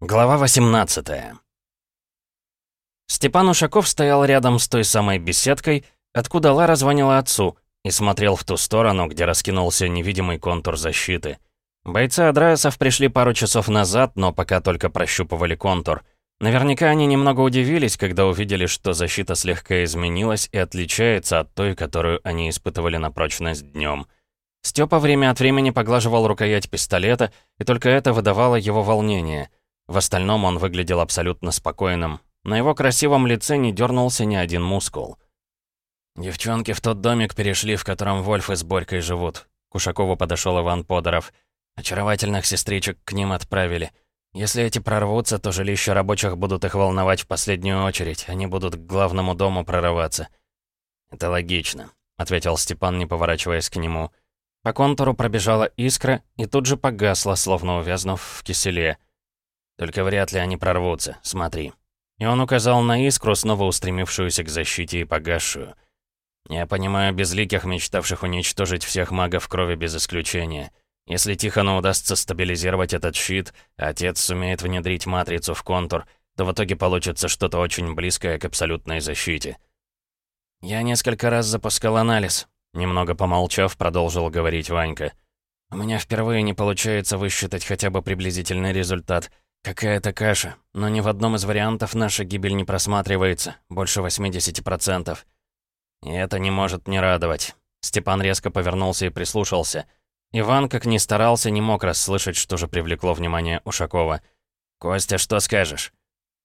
Глава 18 Степан Ушаков стоял рядом с той самой беседкой, откуда Лара звонила отцу, и смотрел в ту сторону, где раскинулся невидимый контур защиты. Бойцы Адраесов пришли пару часов назад, но пока только прощупывали контур. Наверняка они немного удивились, когда увидели, что защита слегка изменилась и отличается от той, которую они испытывали на прочность днем. Степа время от времени поглаживал рукоять пистолета, и только это выдавало его волнение — в остальном он выглядел абсолютно спокойным. На его красивом лице не дернулся ни один мускул. «Девчонки в тот домик перешли, в котором Вольф и с Борькой живут». К Ушакову подошел Иван Подоров. «Очаровательных сестричек к ним отправили. Если эти прорвутся, то жилища рабочих будут их волновать в последнюю очередь. Они будут к главному дому прорываться». «Это логично», — ответил Степан, не поворачиваясь к нему. По контуру пробежала искра и тут же погасла, словно увязнув в киселе. Только вряд ли они прорвутся, смотри». И он указал на искру, снова устремившуюся к защите и погасшую. «Я понимаю безликих, мечтавших уничтожить всех магов крови без исключения. Если Тихону удастся стабилизировать этот щит, а отец сумеет внедрить матрицу в контур, то в итоге получится что-то очень близкое к абсолютной защите». «Я несколько раз запускал анализ», — немного помолчав, продолжил говорить Ванька. «У меня впервые не получается высчитать хотя бы приблизительный результат». Какая-то каша, но ни в одном из вариантов наша гибель не просматривается, больше 80%. И это не может не радовать. Степан резко повернулся и прислушался. Иван, как ни старался, не мог расслышать, что же привлекло внимание Ушакова. «Костя, что скажешь?»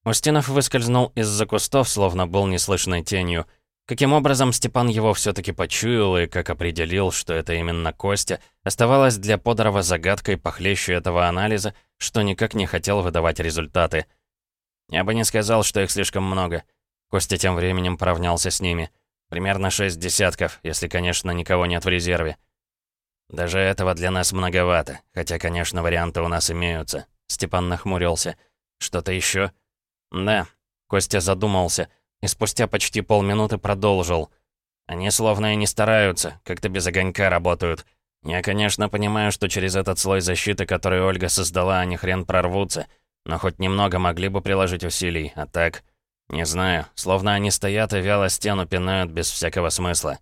Устинов выскользнул из-за кустов, словно был неслышной тенью. Каким образом Степан его все-таки почуял и как определил, что это именно Костя, оставалось для Подорова загадкой похлеще этого анализа, что никак не хотел выдавать результаты. Я бы не сказал, что их слишком много. Костя тем временем поравнялся с ними. Примерно шесть десятков, если, конечно, никого нет в резерве. Даже этого для нас многовато, хотя, конечно, варианты у нас имеются. Степан нахмурился. Что-то еще? Да. Костя задумался и спустя почти полминуты продолжил. Они словно и не стараются, как-то без огонька работают. Я, конечно, понимаю, что через этот слой защиты, который Ольга создала, они хрен прорвутся, но хоть немного могли бы приложить усилий, а так... Не знаю, словно они стоят и вяло стену пинают без всякого смысла.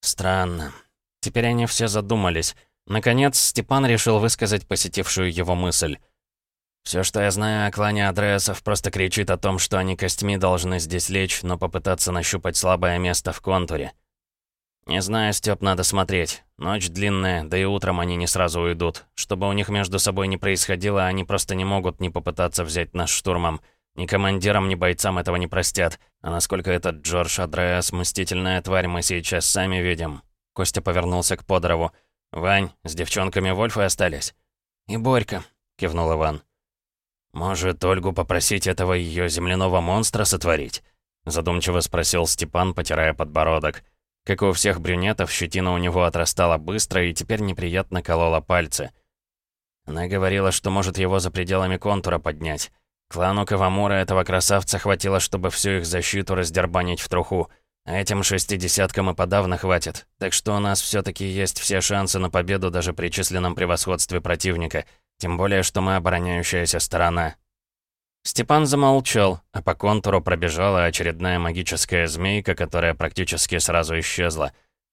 Странно. Теперь они все задумались. Наконец, Степан решил высказать посетившую его мысль. Все, что я знаю о клане Адреасов, просто кричит о том, что они костьми должны здесь лечь, но попытаться нащупать слабое место в контуре. «Не знаю, Стёп, надо смотреть. Ночь длинная, да и утром они не сразу уйдут. Чтобы у них между собой не происходило, они просто не могут не попытаться взять нас штурмом. Ни командирам, ни бойцам этого не простят. А насколько этот Джордж Адреас мстительная тварь, мы сейчас сами видим». Костя повернулся к Подорову. «Вань, с девчонками Вольфы остались?» «И Борька», — кивнул Иван. «Может, Ольгу попросить этого ее земляного монстра сотворить?» Задумчиво спросил Степан, потирая подбородок. Как и у всех брюнетов, щетина у него отрастала быстро и теперь неприятно колола пальцы. Она говорила, что может его за пределами контура поднять. Клану Кавамура этого красавца хватило, чтобы всю их защиту раздербанить в труху. А этим шестидесяткам и подавно хватит. Так что у нас все таки есть все шансы на победу даже при численном превосходстве противника. Тем более, что мы обороняющаяся сторона. Степан замолчал, а по контуру пробежала очередная магическая змейка, которая практически сразу исчезла.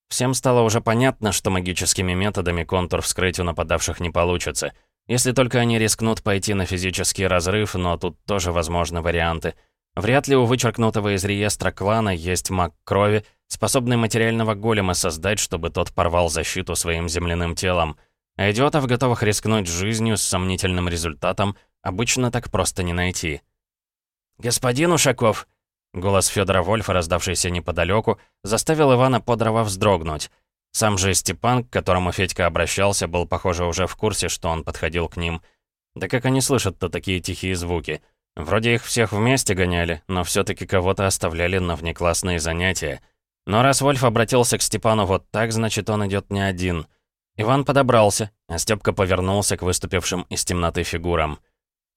Всем стало уже понятно, что магическими методами контур вскрыть у нападавших не получится. Если только они рискнут пойти на физический разрыв, но тут тоже возможны варианты. Вряд ли у вычеркнутого из реестра клана есть маг крови, способный материального голема создать, чтобы тот порвал защиту своим земляным телом. А идиотов, готовых рискнуть жизнью с сомнительным результатом, Обычно так просто не найти. «Господин Ушаков!» Голос Федора Вольфа, раздавшийся неподалеку, заставил Ивана Подрова вздрогнуть. Сам же Степан, к которому Федька обращался, был, похоже, уже в курсе, что он подходил к ним. Да как они слышат-то такие тихие звуки? Вроде их всех вместе гоняли, но все таки кого-то оставляли на внеклассные занятия. Но раз Вольф обратился к Степану вот так, значит, он идет не один. Иван подобрался, а Степка повернулся к выступившим из темноты фигурам.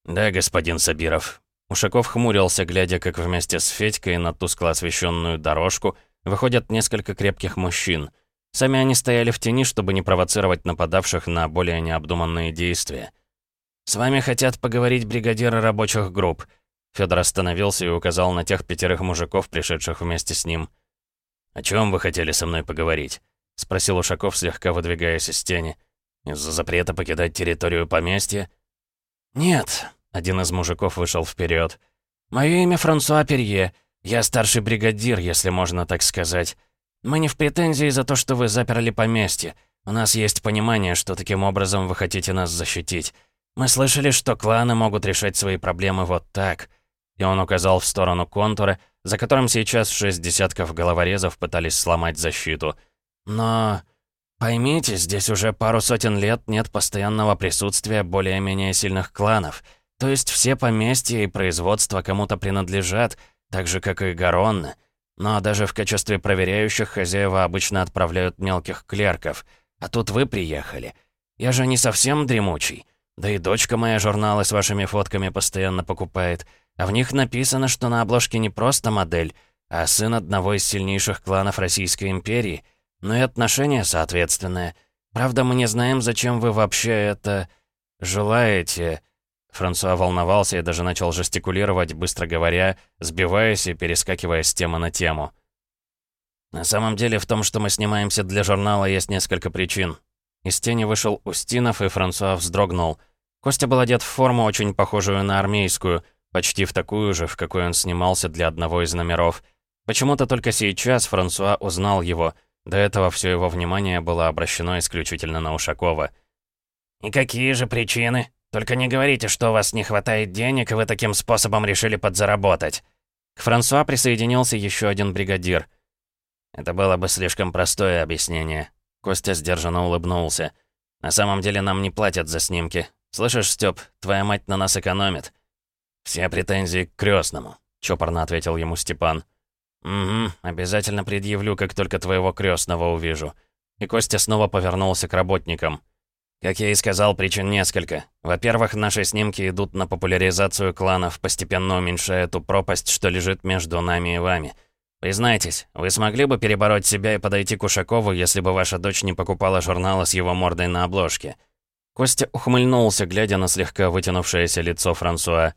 «Да, господин Сабиров». Ушаков хмурился, глядя, как вместе с Федькой на тускло освещенную дорожку выходят несколько крепких мужчин. Сами они стояли в тени, чтобы не провоцировать нападавших на более необдуманные действия. «С вами хотят поговорить бригадиры рабочих групп». Федор остановился и указал на тех пятерых мужиков, пришедших вместе с ним. «О чем вы хотели со мной поговорить?» — спросил Ушаков, слегка выдвигаясь из тени. «Из-за запрета покидать территорию поместья?» «Нет», — один из мужиков вышел вперед. «Мое имя Франсуа Перье. Я старший бригадир, если можно так сказать. Мы не в претензии за то, что вы заперли поместье. У нас есть понимание, что таким образом вы хотите нас защитить. Мы слышали, что кланы могут решать свои проблемы вот так». И он указал в сторону контура, за которым сейчас шесть десятков головорезов пытались сломать защиту. «Но...» Поймите, здесь уже пару сотен лет нет постоянного присутствия более-менее сильных кланов. То есть все поместья и производства кому-то принадлежат, так же, как и Гаронны. Но даже в качестве проверяющих хозяева обычно отправляют мелких клерков. А тут вы приехали. Я же не совсем дремучий. Да и дочка моя журналы с вашими фотками постоянно покупает. А в них написано, что на обложке не просто модель, а сын одного из сильнейших кланов Российской империи — но и отношение соответственное. Правда, мы не знаем, зачем вы вообще это... желаете...» Франсуа волновался и даже начал жестикулировать, быстро говоря, сбиваясь и перескакивая с темы на тему. «На самом деле, в том, что мы снимаемся для журнала, есть несколько причин». Из тени вышел Устинов, и Франсуа вздрогнул. Костя был одет в форму, очень похожую на армейскую, почти в такую же, в какой он снимался для одного из номеров. Почему-то только сейчас Франсуа узнал его — до этого все его внимание было обращено исключительно на Ушакова. «И какие же причины? Только не говорите, что у вас не хватает денег, и вы таким способом решили подзаработать». К Франсуа присоединился еще один бригадир. Это было бы слишком простое объяснение. Костя сдержанно улыбнулся. «На самом деле нам не платят за снимки. Слышишь, Стёп, твоя мать на нас экономит». «Все претензии к крестному», — чопорно ответил ему Степан. «Угу, обязательно предъявлю, как только твоего крестного увижу». И Костя снова повернулся к работникам. Как я и сказал, причин несколько. Во-первых, наши снимки идут на популяризацию кланов, постепенно уменьшая ту пропасть, что лежит между нами и вами. Признайтесь, вы смогли бы перебороть себя и подойти к Ушакову, если бы ваша дочь не покупала журналы с его мордой на обложке? Костя ухмыльнулся, глядя на слегка вытянувшееся лицо Франсуа.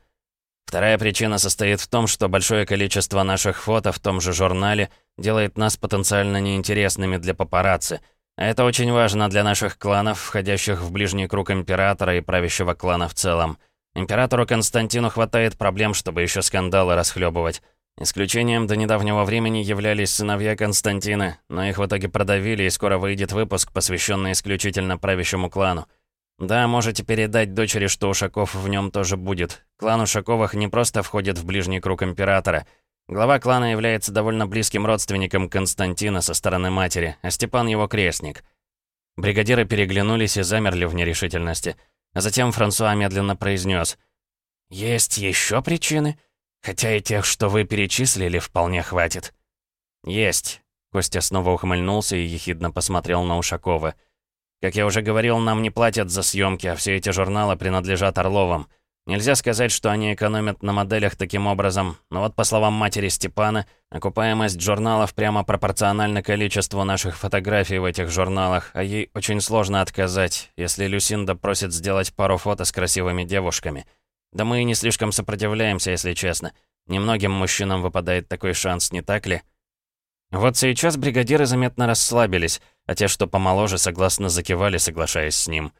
Вторая причина состоит в том, что большое количество наших фото в том же журнале делает нас потенциально неинтересными для папарацци. А это очень важно для наших кланов, входящих в ближний круг императора и правящего клана в целом. Императору Константину хватает проблем, чтобы еще скандалы расхлебывать. Исключением до недавнего времени являлись сыновья Константина, но их в итоге продавили, и скоро выйдет выпуск, посвященный исключительно правящему клану. «Да, можете передать дочери, что Ушаков в нем тоже будет. Клан Ушаковых не просто входит в ближний круг императора. Глава клана является довольно близким родственником Константина со стороны матери, а Степан его крестник». Бригадиры переглянулись и замерли в нерешительности. А затем Франсуа медленно произнес: «Есть еще причины? Хотя и тех, что вы перечислили, вполне хватит». «Есть». Костя снова ухмыльнулся и ехидно посмотрел на Ушакова. «Есть». Как я уже говорил, нам не платят за съемки, а все эти журналы принадлежат Орловым. Нельзя сказать, что они экономят на моделях таким образом, но вот по словам матери Степана, окупаемость журналов прямо пропорциональна количеству наших фотографий в этих журналах, а ей очень сложно отказать, если Люсинда просит сделать пару фото с красивыми девушками. Да мы и не слишком сопротивляемся, если честно. Немногим мужчинам выпадает такой шанс, не так ли? Вот сейчас бригадиры заметно расслабились, а те, что помоложе, согласно закивали, соглашаясь с ним.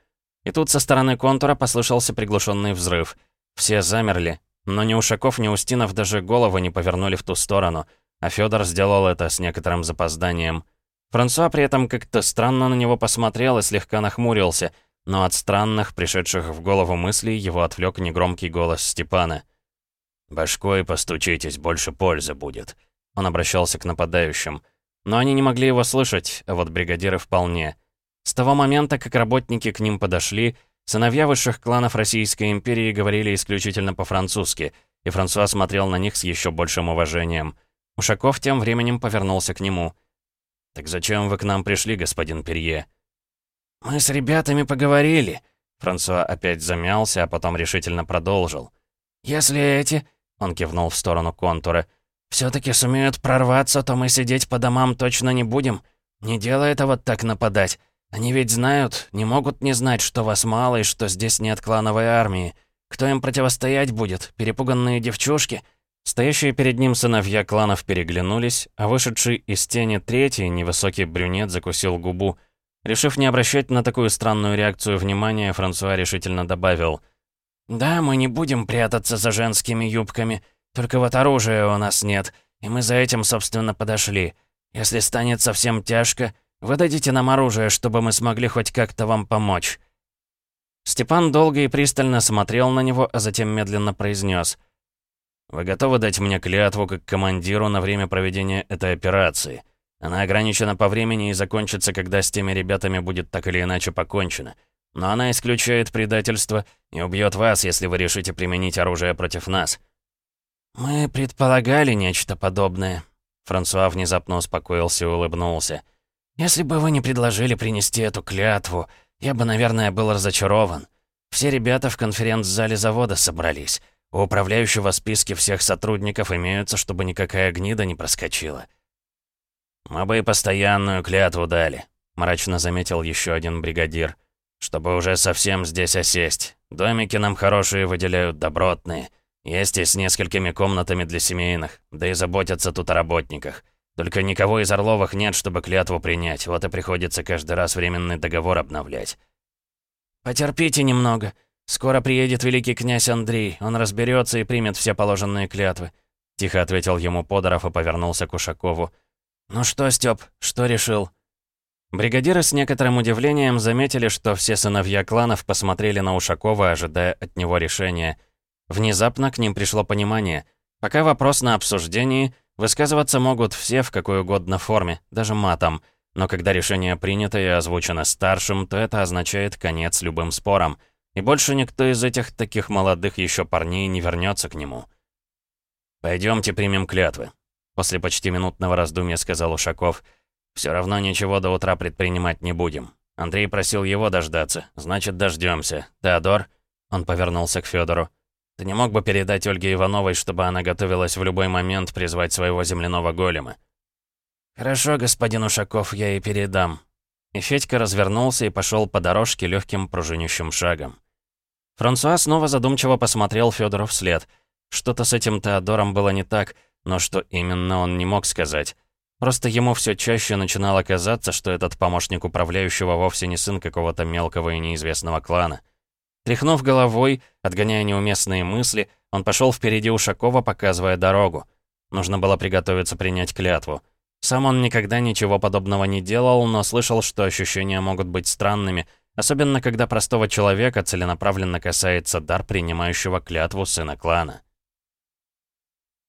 И тут со стороны контура послышался приглушенный взрыв. Все замерли, но ни Ушаков, ни Устинов даже голову не повернули в ту сторону, а Федор сделал это с некоторым запозданием. Франсуа при этом как-то странно на него посмотрел и слегка нахмурился, но от странных, пришедших в голову мыслей, его отвлек негромкий голос Степана. «Башкой постучитесь, больше пользы будет», он обращался к нападающим. Но они не могли его слышать, а вот бригадиры вполне. С того момента, как работники к ним подошли, сыновья высших кланов Российской империи говорили исключительно по-французски, и Франсуа смотрел на них с еще большим уважением. Ушаков тем временем повернулся к нему. «Так зачем вы к нам пришли, господин Перье?» «Мы с ребятами поговорили», Франсуа опять замялся, а потом решительно продолжил. «Если эти...» — он кивнул в сторону контура — все-таки сумеют прорваться, то мы сидеть по домам точно не будем. Не делай это вот так нападать. Они ведь знают, не могут не знать, что вас мало и что здесь нет клановой армии. Кто им противостоять будет? Перепуганные девчушки?» Стоящие перед ним сыновья кланов переглянулись, а вышедший из тени третий, невысокий брюнет, закусил губу. Решив не обращать на такую странную реакцию внимания, Франсуа решительно добавил. «Да, мы не будем прятаться за женскими юбками, только вот оружия у нас нет, и мы за этим, собственно, подошли. Если станет совсем тяжко, вы дадите нам оружие, чтобы мы смогли хоть как-то вам помочь». Степан долго и пристально смотрел на него, а затем медленно произнес — вы готовы дать мне клятву как командиру на время проведения этой операции? Она ограничена по времени и закончится, когда с теми ребятами будет так или иначе покончено. Но она исключает предательство и убьет вас, если вы решите применить оружие против нас». «Мы предполагали нечто подобное». Франсуа внезапно успокоился и улыбнулся. «Если бы вы не предложили принести эту клятву, я бы, наверное, был разочарован. Все ребята в конференц-зале завода собрались. У управляющего списки всех сотрудников имеются, чтобы никакая гнида не проскочила. «Мы бы и постоянную клятву дали», — мрачно заметил еще один бригадир. «Чтобы уже совсем здесь осесть. Домики нам хорошие выделяют, добротные. Есть и с несколькими комнатами для семейных, да и заботятся тут о работниках. Только никого из Орловых нет, чтобы клятву принять, вот и приходится каждый раз временный договор обновлять». «Потерпите немного», «Скоро приедет великий князь Андрей, он разберется и примет все положенные клятвы», — тихо ответил ему Подоров и повернулся к Ушакову. «Ну что, Стёп, что решил?» Бригадиры с некоторым удивлением заметили, что все сыновья кланов посмотрели на Ушакова, ожидая от него решения. Внезапно к ним пришло понимание. Пока вопрос на обсуждении, высказываться могут все в какой угодно форме, даже матом. Но когда решение принято и озвучено старшим, то это означает конец любым спорам — и больше никто из этих таких молодых еще парней не вернется к нему. «Пойдемте примем клятвы», — после почти минутного раздумья сказал Ушаков. «Все равно ничего до утра предпринимать не будем. Андрей просил его дождаться, значит, дождемся. Теодор?» Он повернулся к Федору. «Ты не мог бы передать Ольге Ивановой, чтобы она готовилась в любой момент призвать своего земляного голема?» «Хорошо, господин Ушаков, я и передам». И Федька развернулся и пошел по дорожке легким пружинищим шагом. Франсуа снова задумчиво посмотрел Федору вслед. Что-то с этим Теодором было не так, но что именно он не мог сказать. Просто ему все чаще начинало казаться, что этот помощник управляющего вовсе не сын какого-то мелкого и неизвестного клана. Тряхнув головой, отгоняя неуместные мысли, он пошел впереди Ушакова, показывая дорогу. Нужно было приготовиться принять клятву. Сам он никогда ничего подобного не делал, но слышал, что ощущения могут быть странными — Особенно, когда простого человека целенаправленно касается дар принимающего клятву сына клана.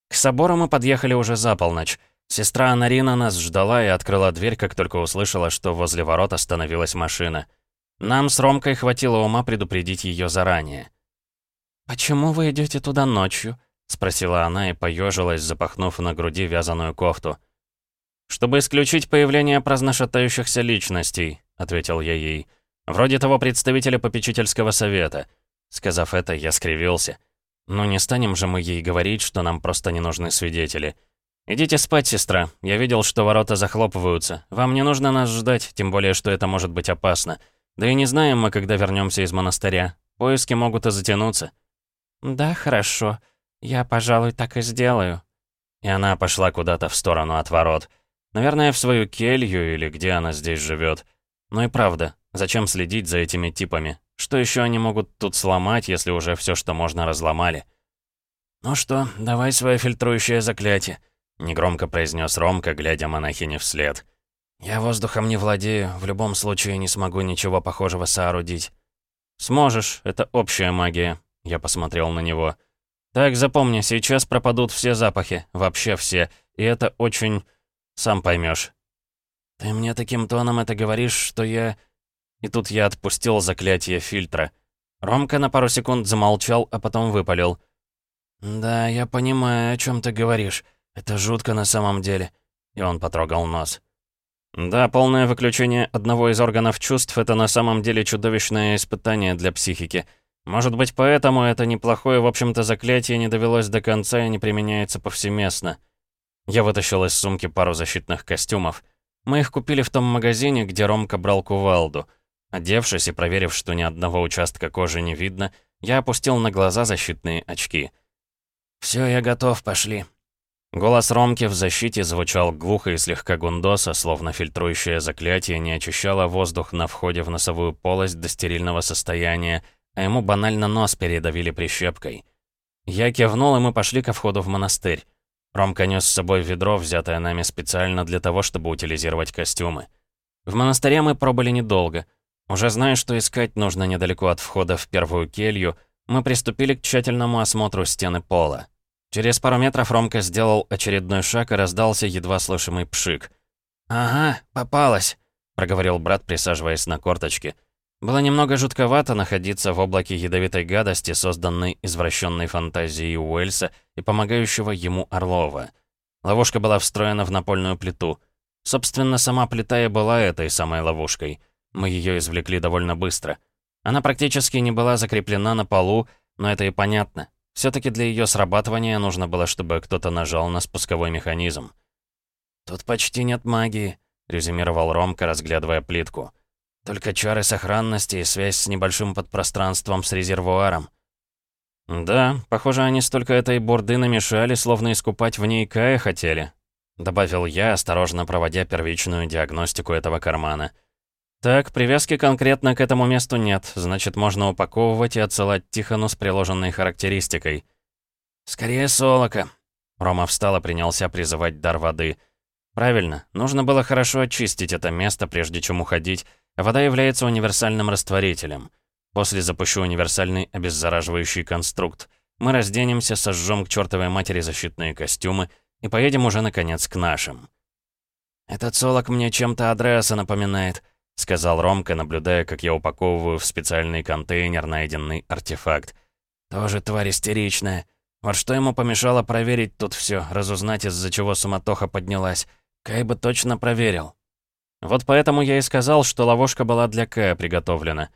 К собору мы подъехали уже за полночь. Сестра Анарина нас ждала и открыла дверь, как только услышала, что возле ворот остановилась машина. Нам с Ромкой хватило ума предупредить ее заранее. «Почему вы идете туда ночью?» — спросила она и поежилась, запахнув на груди вязаную кофту. «Чтобы исключить появление праздношатающихся личностей», — ответил я ей. Вроде того представителя попечительского совета. Сказав это, я скривился. Ну не станем же мы ей говорить, что нам просто не нужны свидетели. «Идите спать, сестра. Я видел, что ворота захлопываются. Вам не нужно нас ждать, тем более, что это может быть опасно. Да и не знаем мы, когда вернемся из монастыря. Поиски могут и затянуться». «Да, хорошо. Я, пожалуй, так и сделаю». И она пошла куда-то в сторону от ворот. Наверное, в свою келью или где она здесь живет. Ну и правда, Зачем следить за этими типами? Что еще они могут тут сломать, если уже все, что можно, разломали? «Ну что, давай свое фильтрующее заклятие», — негромко произнес Ромка, глядя монахине вслед. «Я воздухом не владею, в любом случае не смогу ничего похожего соорудить». «Сможешь, это общая магия», — я посмотрел на него. «Так, запомни, сейчас пропадут все запахи, вообще все, и это очень... сам поймешь. «Ты мне таким тоном это говоришь, что я...» И тут я отпустил заклятие фильтра. Ромка на пару секунд замолчал, а потом выпалил. «Да, я понимаю, о чем ты говоришь. Это жутко на самом деле». И он потрогал нос. Да, полное выключение одного из органов чувств — это на самом деле чудовищное испытание для психики. Может быть, поэтому это неплохое, в общем-то, заклятие не довелось до конца и не применяется повсеместно. Я вытащил из сумки пару защитных костюмов. Мы их купили в том магазине, где Ромка брал кувалду. Одевшись и проверив, что ни одного участка кожи не видно, я опустил на глаза защитные очки. «Всё, я готов, пошли». Голос Ромки в защите звучал глухо и слегка гундоса, словно фильтрующее заклятие не очищало воздух на входе в носовую полость до стерильного состояния, а ему банально нос передавили прищепкой. Я кивнул, и мы пошли ко входу в монастырь. Ромка нес с собой ведро, взятое нами специально для того, чтобы утилизировать костюмы. В монастыре мы пробыли недолго. Уже зная, что искать нужно недалеко от входа в первую келью, мы приступили к тщательному осмотру стены пола. Через пару метров Ромка сделал очередной шаг и раздался едва слышимый пшик. «Ага, попалась», — проговорил брат, присаживаясь на корточки. Было немного жутковато находиться в облаке ядовитой гадости, созданной извращенной фантазией Уэльса и помогающего ему Орлова. Ловушка была встроена в напольную плиту. Собственно, сама плита и была этой самой ловушкой. Мы ее извлекли довольно быстро. Она практически не была закреплена на полу, но это и понятно. Все-таки для ее срабатывания нужно было, чтобы кто-то нажал на спусковой механизм. «Тут почти нет магии», — резюмировал Ромка, разглядывая плитку. «Только чары сохранности и связь с небольшим подпространством с резервуаром». «Да, похоже, они столько этой бурды намешали, словно искупать в ней Кая хотели», — добавил я, осторожно проводя первичную диагностику этого кармана. «Так, привязки конкретно к этому месту нет, значит, можно упаковывать и отсылать Тихону с приложенной характеристикой». «Скорее солока». Рома встал и принялся призывать дар воды. «Правильно, нужно было хорошо очистить это место, прежде чем уходить, вода является универсальным растворителем. После запущу универсальный обеззараживающий конструкт. Мы разденемся, сожжем к чертовой матери защитные костюмы и поедем уже, наконец, к нашим». «Этот солок мне чем-то Адреаса напоминает», — сказал Ромка, наблюдая, как я упаковываю в специальный контейнер найденный артефакт. «Тоже тварь истеричная. Вот что ему помешало проверить тут все, разузнать, из-за чего суматоха поднялась. Кай бы точно проверил». Вот поэтому я и сказал, что ловушка была для Кая приготовлена.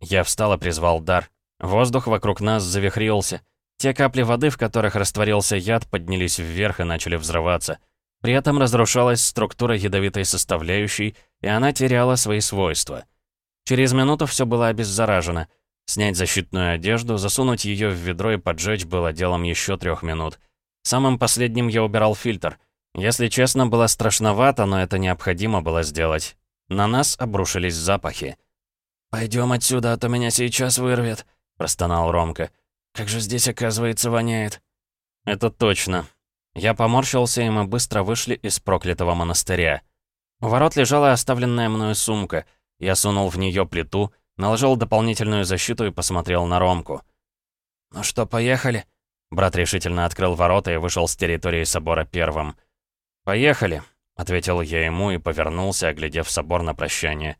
Я встал и призвал дар. Воздух вокруг нас завихрился. Те капли воды, в которых растворился яд, поднялись вверх и начали взрываться. При этом разрушалась структура ядовитой составляющей, и она теряла свои свойства. Через минуту все было обеззаражено. Снять защитную одежду, засунуть ее в ведро и поджечь было делом еще трех минут. Самым последним я убирал фильтр. Если честно, было страшновато, но это необходимо было сделать. На нас обрушились запахи. «Пойдем отсюда, а то меня сейчас вырвет», — простонал Ромка. «Как же здесь, оказывается, воняет». «Это точно». Я поморщился, и мы быстро вышли из проклятого монастыря. У ворот лежала оставленная мною сумка. Я сунул в нее плиту, наложил дополнительную защиту и посмотрел на Ромку. «Ну что, поехали?» Брат решительно открыл ворота и вышел с территории собора первым. «Поехали», — ответил я ему и повернулся, оглядев собор на прощание.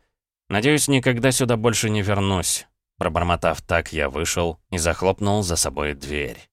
«Надеюсь, никогда сюда больше не вернусь». Пробормотав так, я вышел и захлопнул за собой дверь.